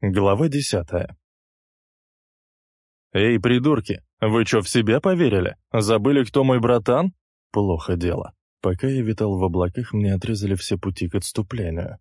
Глава десятая. «Эй, придурки, вы что, в себя поверили? Забыли, кто мой братан?» Плохо дело. Пока я витал в облаках, мне отрезали все пути к отступлению.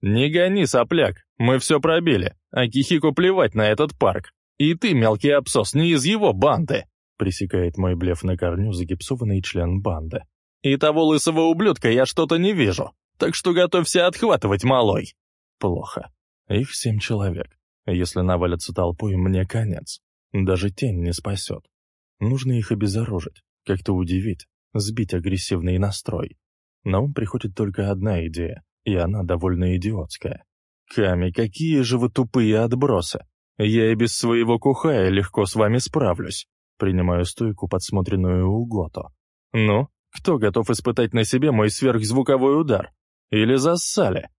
«Не гони, сопляк, мы все пробили, а Кихику плевать на этот парк. И ты, мелкий абсос, не из его банды!» Пресекает мой блеф на корню загипсованный член банды. «И того лысого ублюдка я что-то не вижу, так что готовься отхватывать, малой!» Плохо. Их семь человек. Если навалятся толпой, мне конец. Даже тень не спасет. Нужно их обезоружить, как-то удивить, сбить агрессивный настрой. На ум приходит только одна идея, и она довольно идиотская. «Ками, какие же вы тупые отбросы! Я и без своего кухая легко с вами справлюсь!» Принимаю стойку, подсмотренную у Гото. «Ну, кто готов испытать на себе мой сверхзвуковой удар? Или зассали?»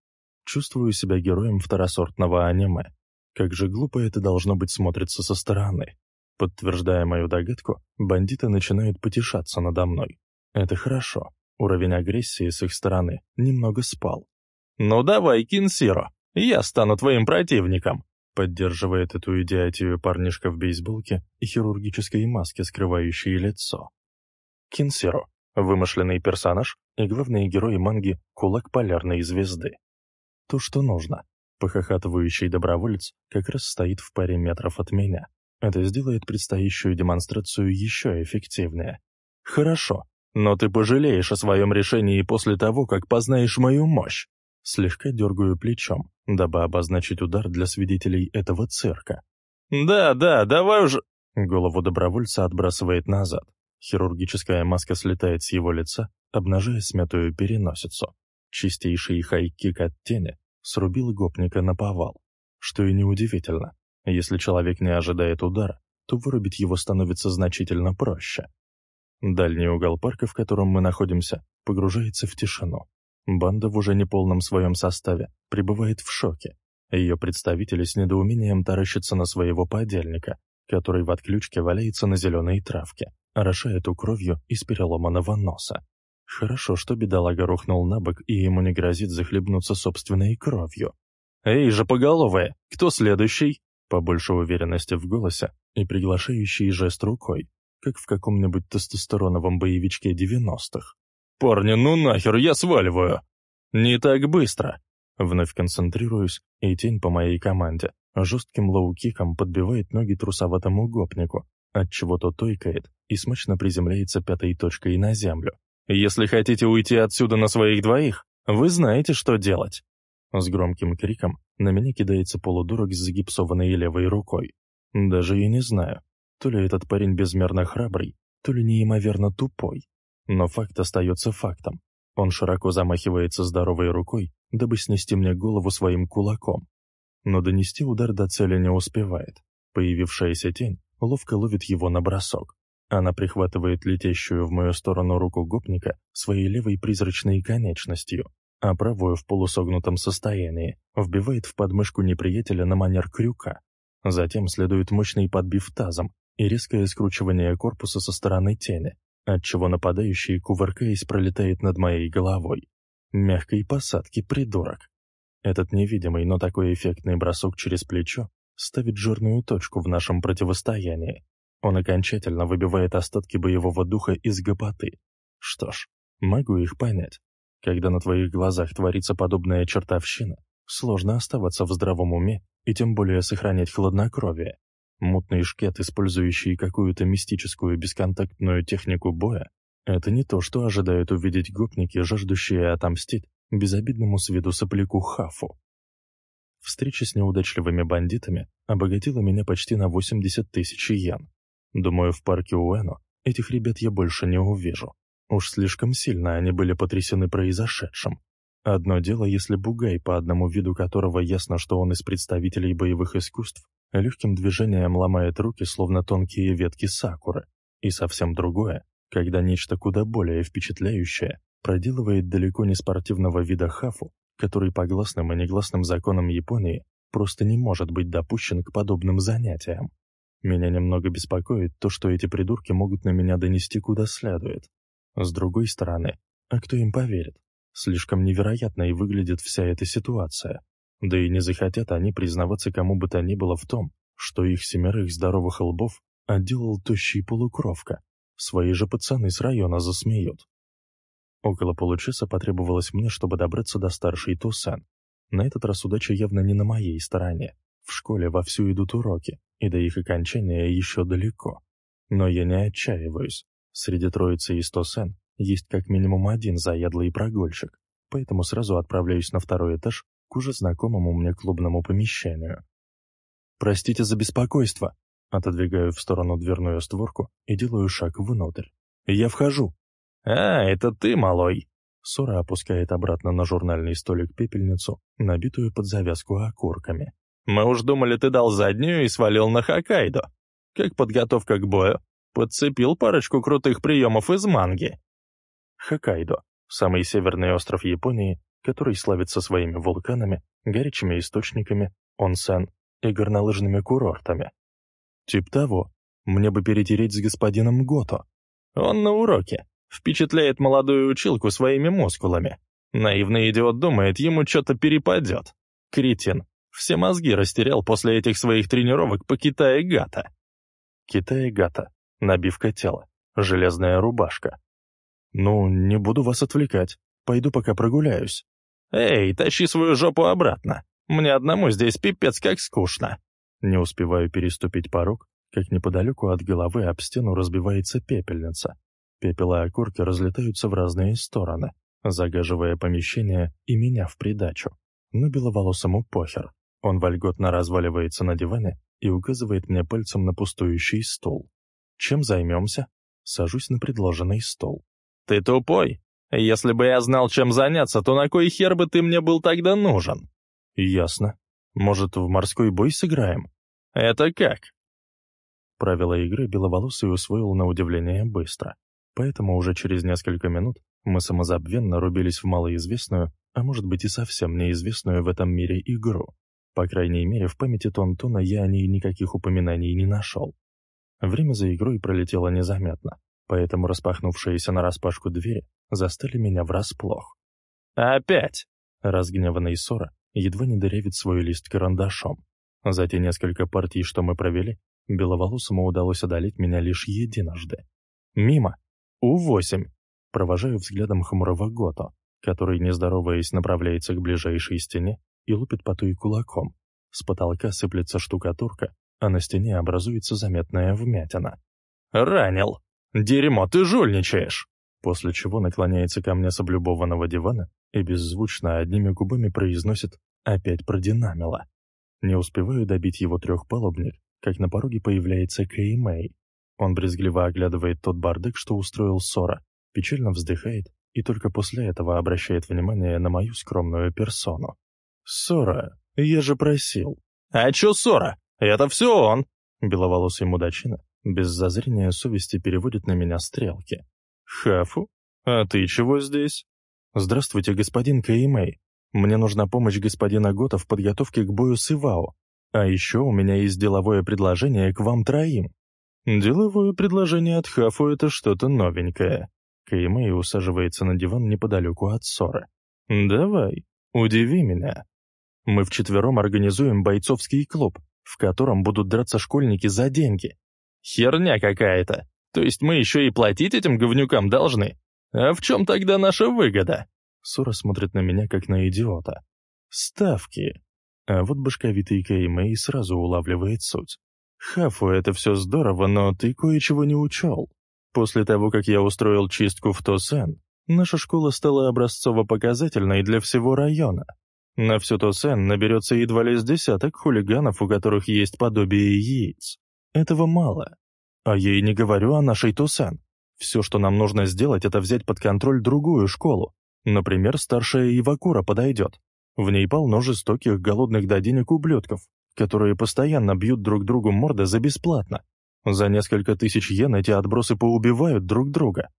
Чувствую себя героем второсортного аниме. Как же глупо это должно быть смотрится со стороны. Подтверждая мою догадку, бандиты начинают потешаться надо мной. Это хорошо. Уровень агрессии с их стороны немного спал. «Ну давай, Кинсиро, я стану твоим противником!» Поддерживает эту идиотию парнишка в бейсболке и хирургической маске, скрывающей лицо. Кинсиро — вымышленный персонаж и главный герой манги «Кулак полярной звезды». То, что нужно. Похохатывающий доброволец как раз стоит в паре метров от меня. Это сделает предстоящую демонстрацию еще эффективнее. Хорошо, но ты пожалеешь о своем решении после того, как познаешь мою мощь. Слегка дергаю плечом, дабы обозначить удар для свидетелей этого цирка. «Да, да, давай уже...» Голову добровольца отбрасывает назад. Хирургическая маска слетает с его лица, обнажая смятую переносицу. Чистейший хайкик от тени срубил гопника на повал. Что и неудивительно. Если человек не ожидает удара, то вырубить его становится значительно проще. Дальний угол парка, в котором мы находимся, погружается в тишину. Банда в уже неполном своем составе пребывает в шоке. Ее представители с недоумением таращатся на своего подельника, который в отключке валяется на зеленой травке, орошает у кровью из переломанного носа. Хорошо, что бедолага рухнул на бок, и ему не грозит захлебнуться собственной кровью. «Эй, же поголовая, кто следующий?» Побольше уверенности в голосе и приглашающий жест рукой, как в каком-нибудь тестостероновом боевичке девяностых. «Парни, ну нахер, я сваливаю!» «Не так быстро!» Вновь концентрируюсь, и тень по моей команде жестким лоу-киком подбивает ноги трусоватому гопнику, отчего тот ойкает и смачно приземляется пятой точкой на землю. Если хотите уйти отсюда на своих двоих, вы знаете, что делать». С громким криком на меня кидается полудурок с загипсованной левой рукой. Даже и не знаю, то ли этот парень безмерно храбрый, то ли неимоверно тупой. Но факт остается фактом. Он широко замахивается здоровой рукой, дабы снести мне голову своим кулаком. Но донести удар до цели не успевает. Появившаяся тень ловко ловит его на бросок. Она прихватывает летящую в мою сторону руку гопника своей левой призрачной конечностью, а правую в полусогнутом состоянии вбивает в подмышку неприятеля на манер крюка. Затем следует мощный подбив тазом и резкое скручивание корпуса со стороны тени, отчего нападающий, кувыркаясь, пролетает над моей головой. Мягкой посадки, придурок. Этот невидимый, но такой эффектный бросок через плечо ставит жирную точку в нашем противостоянии. Он окончательно выбивает остатки боевого духа из гопоты. Что ж, могу их понять. Когда на твоих глазах творится подобная чертовщина, сложно оставаться в здравом уме и тем более сохранять хладнокровие. Мутный шкет, использующий какую-то мистическую бесконтактную технику боя, это не то, что ожидают увидеть гопники, жаждущие отомстить безобидному с виду сопляку Хафу. Встреча с неудачливыми бандитами обогатила меня почти на 80 тысяч йен. Думаю, в парке Уэно этих ребят я больше не увижу. Уж слишком сильно они были потрясены произошедшим. Одно дело, если бугай, по одному виду которого ясно, что он из представителей боевых искусств, легким движением ломает руки, словно тонкие ветки сакуры. И совсем другое, когда нечто куда более впечатляющее проделывает далеко не спортивного вида хафу, который по гласным и негласным законам Японии просто не может быть допущен к подобным занятиям. Меня немного беспокоит то, что эти придурки могут на меня донести куда следует. С другой стороны, а кто им поверит? Слишком невероятно и выглядит вся эта ситуация. Да и не захотят они признаваться кому бы то ни было в том, что их семерых здоровых лбов отделал тощий полукровка. Свои же пацаны с района засмеют. Около получаса потребовалось мне, чтобы добраться до старшей Тусан. На этот раз удача явно не на моей стороне. В школе вовсю идут уроки, и до их окончания еще далеко. Но я не отчаиваюсь. Среди троицы из Тосен есть как минимум один заядлый прогульщик, поэтому сразу отправляюсь на второй этаж к уже знакомому мне клубному помещению. «Простите за беспокойство», отодвигаю в сторону дверную створку и делаю шаг внутрь. «Я вхожу». «А, это ты, малой!» Сора опускает обратно на журнальный столик пепельницу, набитую под завязку окурками. «Мы уж думали, ты дал заднюю и свалил на Хоккайдо. Как подготовка к бою? Подцепил парочку крутых приемов из манги». Хоккайдо — самый северный остров Японии, который славится своими вулканами, горячими источниками, онсен и горнолыжными курортами. Тип того, мне бы перетереть с господином Гото. Он на уроке, впечатляет молодую училку своими мускулами. Наивный идиот думает, ему что-то перепадет. Кретин, все мозги растерял после этих своих тренировок по Китае-гата. Китае-гата, набивка тела, железная рубашка. Ну, не буду вас отвлекать, пойду пока прогуляюсь. Эй, тащи свою жопу обратно. Мне одному здесь пипец как скучно. Не успеваю переступить порог, как неподалеку от головы об стену разбивается пепельница. Пепел и окурки разлетаются в разные стороны, загаживая помещение и меня в придачу. Но беловолосому похер. Он вольготно разваливается на диване и указывает мне пальцем на пустующий стол. Чем займемся? Сажусь на предложенный стол. «Ты тупой? Если бы я знал, чем заняться, то на кой хер бы ты мне был тогда нужен?» «Ясно. Может, в морской бой сыграем?» «Это как?» Правила игры Беловолосый усвоил на удивление быстро. Поэтому уже через несколько минут мы самозабвенно рубились в малоизвестную, а может быть и совсем неизвестную в этом мире игру. По крайней мере, в памяти Тонтона я о ней никаких упоминаний не нашел. Время за игрой пролетело незаметно, поэтому распахнувшиеся нараспашку двери застали меня врасплох. «Опять!» Разгневанный Сора едва не дырявит свой лист карандашом. За те несколько партий, что мы провели, Беловолосому удалось одолеть меня лишь единожды. Мимо. У-8. Провожаю взглядом хмурого Гото, который, не здороваясь, направляется к ближайшей стене и лупит по той кулаком. С потолка сыплется штукатурка, а на стене образуется заметная вмятина. «Ранил! Дерьмо, ты жульничаешь!» После чего наклоняется ко мне с облюбованного дивана и беззвучно одними губами произносит «опять продинамило». Не успеваю добить его трехпалубник, как на пороге появляется Кэй Мэй. Он брезгливо оглядывает тот бардак, что устроил Сора, печально вздыхает и только после этого обращает внимание на мою скромную персону. «Сора, я же просил». «А чё Сора? Это все он!» Беловолосый мудачина без зазрения совести переводит на меня стрелки. «Хафу? А ты чего здесь?» «Здравствуйте, господин Кэймэй. Мне нужна помощь господина Гота в подготовке к бою с Ивао. А еще у меня есть деловое предложение к вам троим». «Деловое предложение от Хафу — это что-то новенькое». Кэймэй усаживается на диван неподалеку от ссоры. «Давай, удиви меня. Мы вчетвером организуем бойцовский клуб, в котором будут драться школьники за деньги». «Херня какая-то. То есть мы еще и платить этим говнюкам должны? А в чем тогда наша выгода?» Сура смотрит на меня, как на идиота. «Ставки». А вот башковитый Кэймэй сразу улавливает суть. «Хафу, это все здорово, но ты кое-чего не учел. После того, как я устроил чистку в Тосен, наша школа стала образцово-показательной для всего района. На всю Тосен наберется едва ли с десяток хулиганов, у которых есть подобие яиц. Этого мало. А я и не говорю о нашей Тосен. Все, что нам нужно сделать, это взять под контроль другую школу. Например, старшая Ивакура подойдет. В ней полно жестоких, голодных до денег ублюдков, которые постоянно бьют друг другу морды за бесплатно. За несколько тысяч йен эти отбросы поубивают друг друга.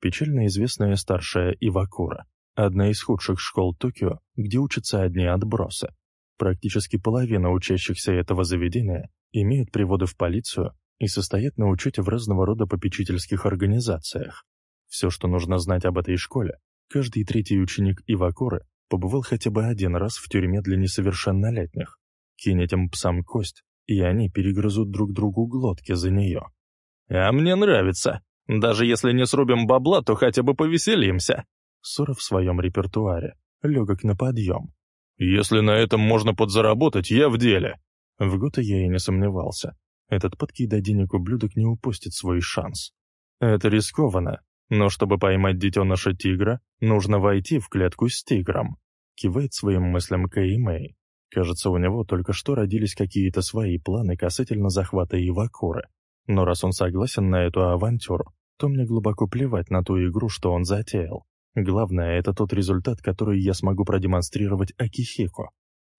Печально известная старшая Ивакура. Одна из худших школ Токио, где учатся одни отбросы. Практически половина учащихся этого заведения имеют приводы в полицию и состоят на учете в разного рода попечительских организациях. Все, что нужно знать об этой школе, каждый третий ученик Ивакуры побывал хотя бы один раз в тюрьме для несовершеннолетних. Кинь этим псам кость, и они перегрызут друг другу глотки за нее. «А мне нравится. Даже если не срубим бабла, то хотя бы повеселимся». Ссора в своем репертуаре, легок на подъем. «Если на этом можно подзаработать, я в деле». В Гота я и не сомневался. Этот подкий до денег ублюдок не упустит свой шанс. Это рискованно, но чтобы поймать детеныша тигра, нужно войти в клетку с тигром. Кивает своим мыслям Кэй Мэй. Кажется, у него только что родились какие-то свои планы касательно захвата Ивакуры. Но раз он согласен на эту авантюру, то мне глубоко плевать на ту игру, что он затеял. Главное, это тот результат, который я смогу продемонстрировать Акихико.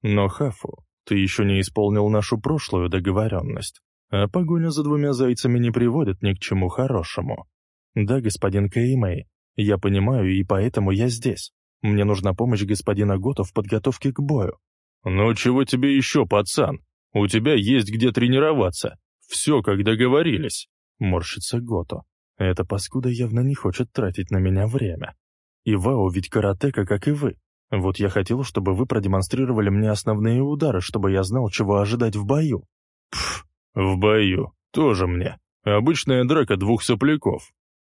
Но, Хафу, ты еще не исполнил нашу прошлую договоренность, а погоня за двумя зайцами не приводит ни к чему хорошему. Да, господин Кэймэй, я понимаю, и поэтому я здесь. Мне нужна помощь господина Гото в подготовке к бою. «Ну чего тебе еще, пацан? У тебя есть где тренироваться. Все, как договорились», — морщится Гото. Эта паскуда явно не хочет тратить на меня время. Ивао ведь каратека, как и вы. Вот я хотел, чтобы вы продемонстрировали мне основные удары, чтобы я знал, чего ожидать в бою. Пф, в бою. Тоже мне. Обычная драка двух сопляков.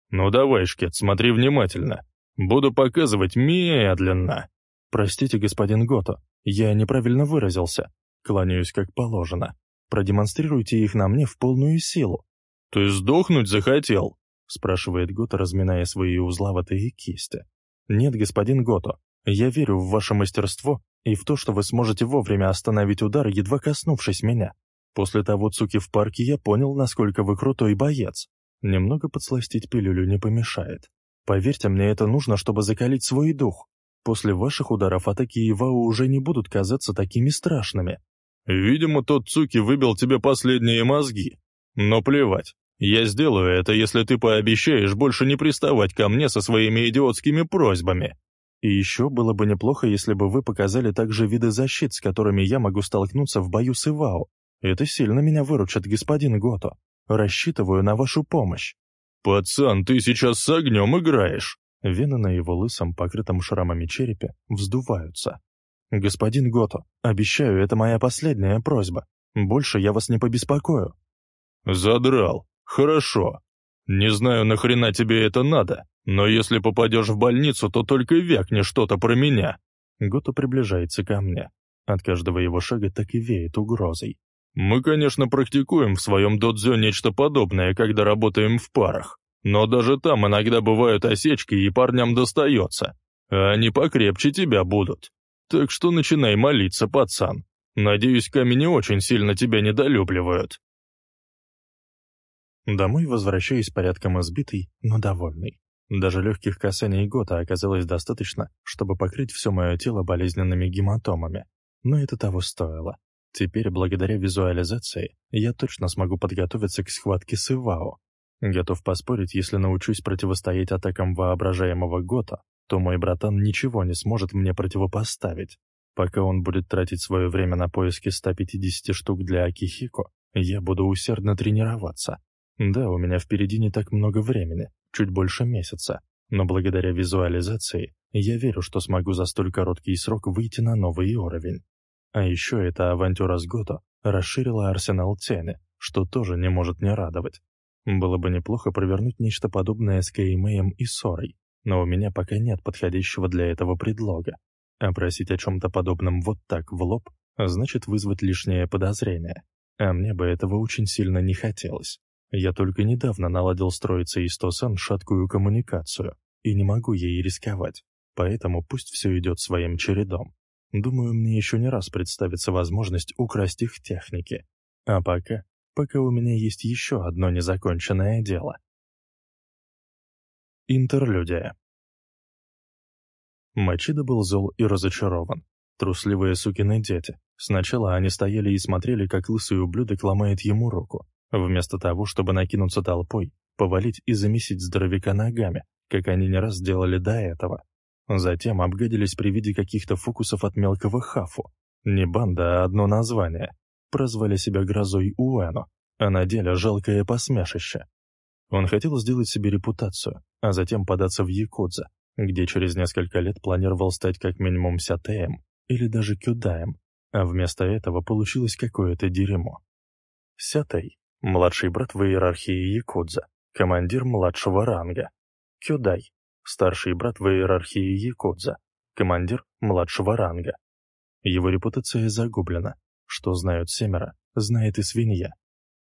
Ну давай, Шкет, смотри внимательно. Буду показывать медленно. Простите, господин Гото, я неправильно выразился. Кланяюсь как положено. Продемонстрируйте их на мне в полную силу. Ты сдохнуть захотел? спрашивает Гото, разминая свои узловатые кисти. Нет, господин Гото, я верю в ваше мастерство и в то, что вы сможете вовремя остановить удар, едва коснувшись меня. После того цуки в парке я понял, насколько вы крутой боец. Немного подсластить пилюлю не помешает. Поверьте мне, это нужно, чтобы закалить свой дух. После ваших ударов атаки Ивао уже не будут казаться такими страшными. Видимо, тот Цуки выбил тебе последние мозги. Но плевать. Я сделаю это, если ты пообещаешь больше не приставать ко мне со своими идиотскими просьбами. И еще было бы неплохо, если бы вы показали также виды защит, с которыми я могу столкнуться в бою с Ивао. Это сильно меня выручит, господин Гото. Рассчитываю на вашу помощь. «Пацан, ты сейчас с огнем играешь!» Вены на его лысом, покрытом шрамами черепе, вздуваются. «Господин Гото, обещаю, это моя последняя просьба. Больше я вас не побеспокою». «Задрал. Хорошо. Не знаю, нахрена тебе это надо, но если попадешь в больницу, то только вякни что-то про меня». Гото приближается ко мне. От каждого его шага так и веет угрозой. Мы, конечно, практикуем в своем додзё нечто подобное, когда работаем в парах. Но даже там иногда бывают осечки, и парням достается. А они покрепче тебя будут. Так что начинай молиться, пацан. Надеюсь, камни очень сильно тебя недолюбливают. Домой возвращаюсь порядком избитый, но довольный. Даже легких касаний гота оказалось достаточно, чтобы покрыть все мое тело болезненными гематомами. Но это того стоило. Теперь, благодаря визуализации, я точно смогу подготовиться к схватке с Ивао. Готов поспорить, если научусь противостоять атакам воображаемого Гота, то мой братан ничего не сможет мне противопоставить. Пока он будет тратить свое время на поиски 150 штук для Акихико, я буду усердно тренироваться. Да, у меня впереди не так много времени, чуть больше месяца, но благодаря визуализации я верю, что смогу за столь короткий срок выйти на новый уровень. А еще эта авантюра с Гото расширила арсенал Тены, что тоже не может не радовать. Было бы неплохо провернуть нечто подобное с Кеймеем и Сорой, но у меня пока нет подходящего для этого предлога. А просить о чем-то подобном вот так в лоб значит вызвать лишнее подозрение. А мне бы этого очень сильно не хотелось. Я только недавно наладил строиться из Тосан шаткую коммуникацию и не могу ей рисковать, поэтому пусть все идет своим чередом. Думаю, мне еще не раз представится возможность украсть их техники. А пока, пока у меня есть еще одно незаконченное дело. Интерлюдия. Мачида был зол и разочарован. Трусливые сукины дети. Сначала они стояли и смотрели, как лысый ублюдок ломает ему руку. Вместо того, чтобы накинуться толпой, повалить и замесить здоровяка ногами, как они не раз делали до этого. Затем обгадились при виде каких-то фокусов от мелкого хафу. Не банда, а одно название. Прозвали себя грозой Уэно, а на деле жалкое посмешище. Он хотел сделать себе репутацию, а затем податься в Якудза, где через несколько лет планировал стать как минимум сятеем или даже кюдаем, а вместо этого получилось какое-то дерьмо. Сятей – младший брат в иерархии Якудза, командир младшего ранга. Кюдай – старший брат в иерархии Якудза, командир младшего ранга. Его репутация загублена. Что знают семеро, знает и свинья.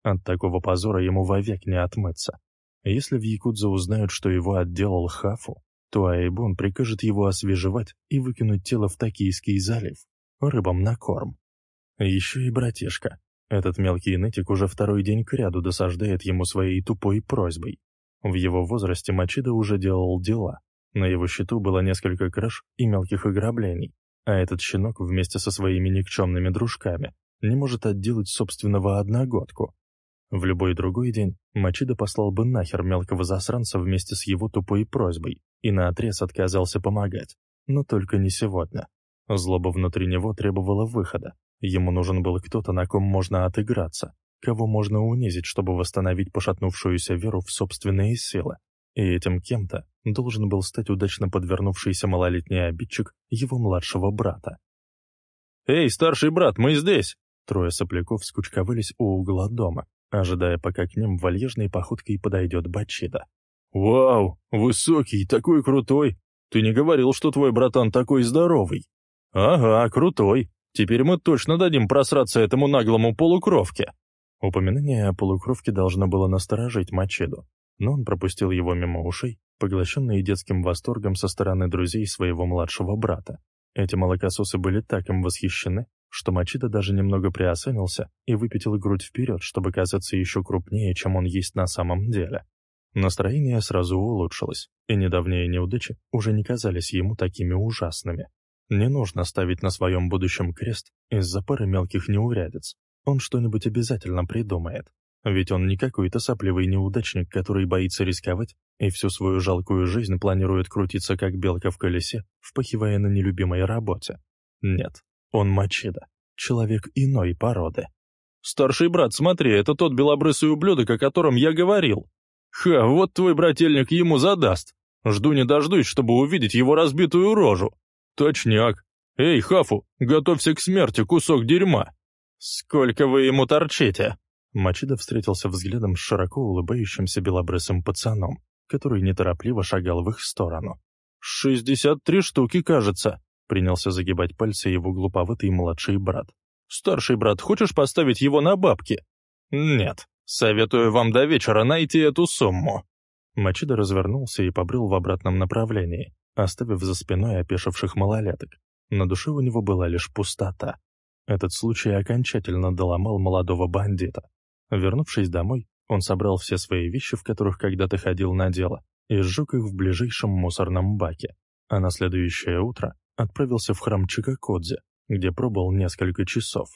От такого позора ему вовек не отмыться. Если в Якудзе узнают, что его отделал Хафу, то Айбон прикажет его освежевать и выкинуть тело в Токийский залив, рыбам на корм. Еще и братишка. Этот мелкий нытик уже второй день кряду досаждает ему своей тупой просьбой. В его возрасте Мачида уже делал дела. На его счету было несколько краж и мелких ограблений, а этот щенок вместе со своими никчемными дружками не может отделать собственного одногодку. В любой другой день Мачида послал бы нахер мелкого засранца вместе с его тупой просьбой и наотрез отказался помогать. Но только не сегодня. Злоба внутри него требовала выхода. Ему нужен был кто-то, на ком можно отыграться, кого можно унизить, чтобы восстановить пошатнувшуюся веру в собственные силы. И этим кем-то должен был стать удачно подвернувшийся малолетний обидчик его младшего брата. «Эй, старший брат, мы здесь!» Трое сопляков скучковались у угла дома, ожидая, пока к ним вальежной походкой подойдет Бачида. «Вау, высокий, такой крутой! Ты не говорил, что твой братан такой здоровый?» «Ага, крутой. Теперь мы точно дадим просраться этому наглому полукровке». Упоминание о полукровке должно было насторожить Мачеду, но он пропустил его мимо ушей, поглощенный детским восторгом со стороны друзей своего младшего брата. Эти молокососы были так им восхищены, что Мачида даже немного приосанился и выпятил грудь вперед, чтобы казаться еще крупнее, чем он есть на самом деле. Настроение сразу улучшилось, и недавние неудачи уже не казались ему такими ужасными. Не нужно ставить на своем будущем крест из-за пары мелких неурядиц. Он что-нибудь обязательно придумает. Ведь он не какой-то сопливый неудачник, который боится рисковать и всю свою жалкую жизнь планирует крутиться как белка в колесе, впахивая на нелюбимой работе. Нет, он Мачида, человек иной породы. «Старший брат, смотри, это тот белобрысый ублюдок, о котором я говорил. Ха, вот твой брательник ему задаст. Жду не дождусь, чтобы увидеть его разбитую рожу. Точняк. Эй, Хафу, готовься к смерти, кусок дерьма. Сколько вы ему торчите?» Мачида встретился взглядом с широко улыбающимся белобрысым пацаном, который неторопливо шагал в их сторону. «Шестьдесят три штуки, кажется», Принялся загибать пальцы его глуповатый младший брат. «Старший брат, хочешь поставить его на бабки?» «Нет. Советую вам до вечера найти эту сумму». Мачида развернулся и побрел в обратном направлении, оставив за спиной опешивших малолеток. На душе у него была лишь пустота. Этот случай окончательно доломал молодого бандита. Вернувшись домой, он собрал все свои вещи, в которых когда-то ходил на дело, и сжег их в ближайшем мусорном баке. А на следующее утро отправился в храм Чикакодзе, где пробыл несколько часов.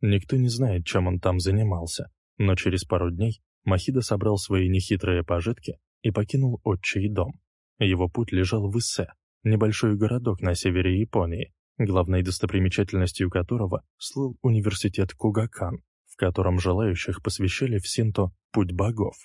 Никто не знает, чем он там занимался, но через пару дней Махида собрал свои нехитрые пожитки и покинул отчий дом. Его путь лежал в Иссе, небольшой городок на севере Японии, главной достопримечательностью которого слыл университет Кугакан, в котором желающих посвящали в синто «Путь богов».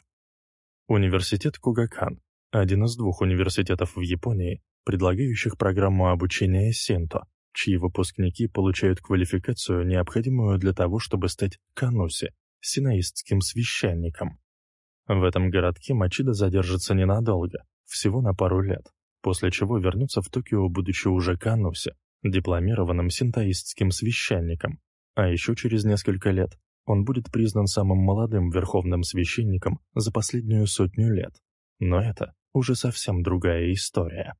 Университет Кугакан – один из двух университетов в Японии, предлагающих программу обучения Синто, чьи выпускники получают квалификацию, необходимую для того, чтобы стать кануси, синаистским священником. В этом городке Мачида задержится ненадолго, всего на пару лет, после чего вернется в Токио, будучи уже кануси, дипломированным синтоистским священником. А еще через несколько лет он будет признан самым молодым верховным священником за последнюю сотню лет. Но это уже совсем другая история.